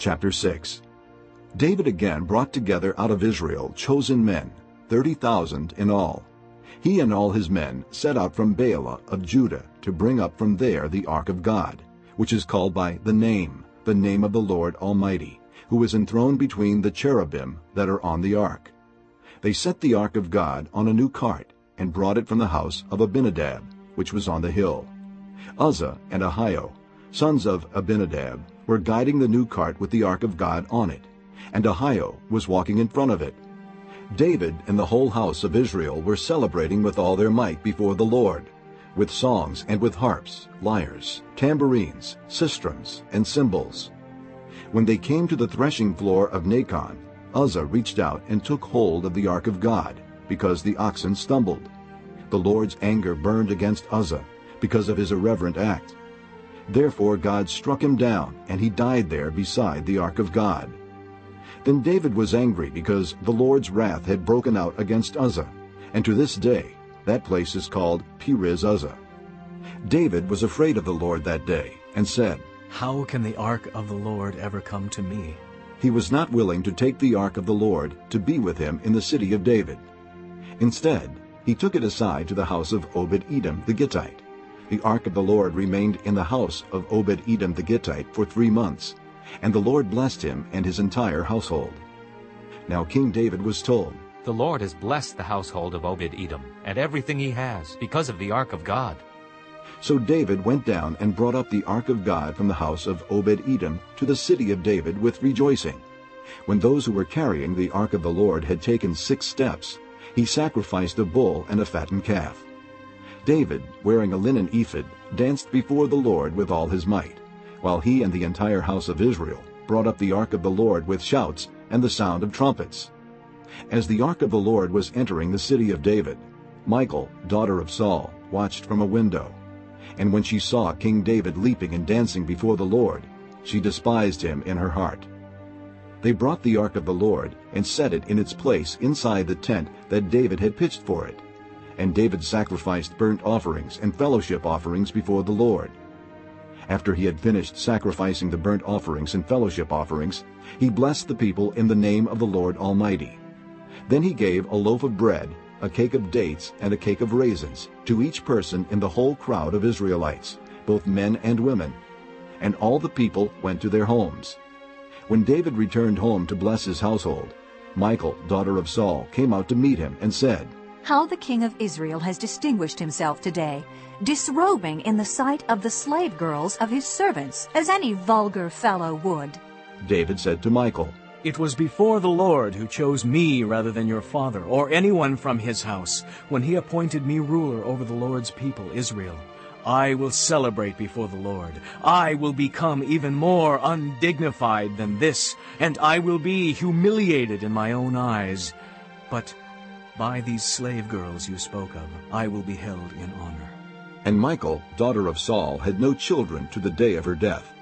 Chapter 6 David again brought together out of Israel chosen men, thirty thousand in all. He and all his men set out from Baalah of Judah to bring up from there the ark of God, which is called by the name, the name of the Lord Almighty, who is enthroned between the cherubim that are on the ark. They set the ark of God on a new cart and brought it from the house of Abinadab, which was on the hill. Uzzah and Ahio, sons of Abinadab, were guiding the new cart with the ark of God on it, and Ahio was walking in front of it. David and the whole house of Israel were celebrating with all their might before the Lord, with songs and with harps, lyres, tambourines, sistrums, and cymbals. When they came to the threshing floor of Nacon, Uzzah reached out and took hold of the ark of God, because the oxen stumbled. The Lord's anger burned against Uzzah, because of his irreverent act. Therefore God struck him down, and he died there beside the ark of God. Then David was angry because the Lord's wrath had broken out against Uzzah, and to this day that place is called Perez Uzzah. David was afraid of the Lord that day, and said, How can the ark of the Lord ever come to me? He was not willing to take the ark of the Lord to be with him in the city of David. Instead, he took it aside to the house of Obed-Edom the Gittite. The ark of the Lord remained in the house of Obed-Edom the Gittite for three months, and the Lord blessed him and his entire household. Now King David was told, The Lord has blessed the household of Obed-Edom and everything he has because of the ark of God. So David went down and brought up the ark of God from the house of Obed-Edom to the city of David with rejoicing. When those who were carrying the ark of the Lord had taken six steps, he sacrificed a bull and a fattened calf. David, wearing a linen ephod, danced before the Lord with all his might while he and the entire house of Israel brought up the ark of the Lord with shouts and the sound of trumpets. As the ark of the Lord was entering the city of David, Michal, daughter of Saul, watched from a window. And when she saw King David leaping and dancing before the Lord, she despised him in her heart. They brought the ark of the Lord and set it in its place inside the tent that David had pitched for it. And David sacrificed burnt offerings and fellowship offerings before the Lord. After he had finished sacrificing the burnt offerings and fellowship offerings, he blessed the people in the name of the Lord Almighty. Then he gave a loaf of bread, a cake of dates, and a cake of raisins to each person in the whole crowd of Israelites, both men and women. And all the people went to their homes. When David returned home to bless his household, Michal, daughter of Saul, came out to meet him and said, how the king of Israel has distinguished himself today, disrobing in the sight of the slave girls of his servants, as any vulgar fellow would. David said to Michal, It was before the Lord who chose me rather than your father, or anyone from his house, when he appointed me ruler over the Lord's people, Israel. I will celebrate before the Lord. I will become even more undignified than this, and I will be humiliated in my own eyes. But by these slave girls you spoke of, I will be held in honor. And Michal, daughter of Saul, had no children to the day of her death.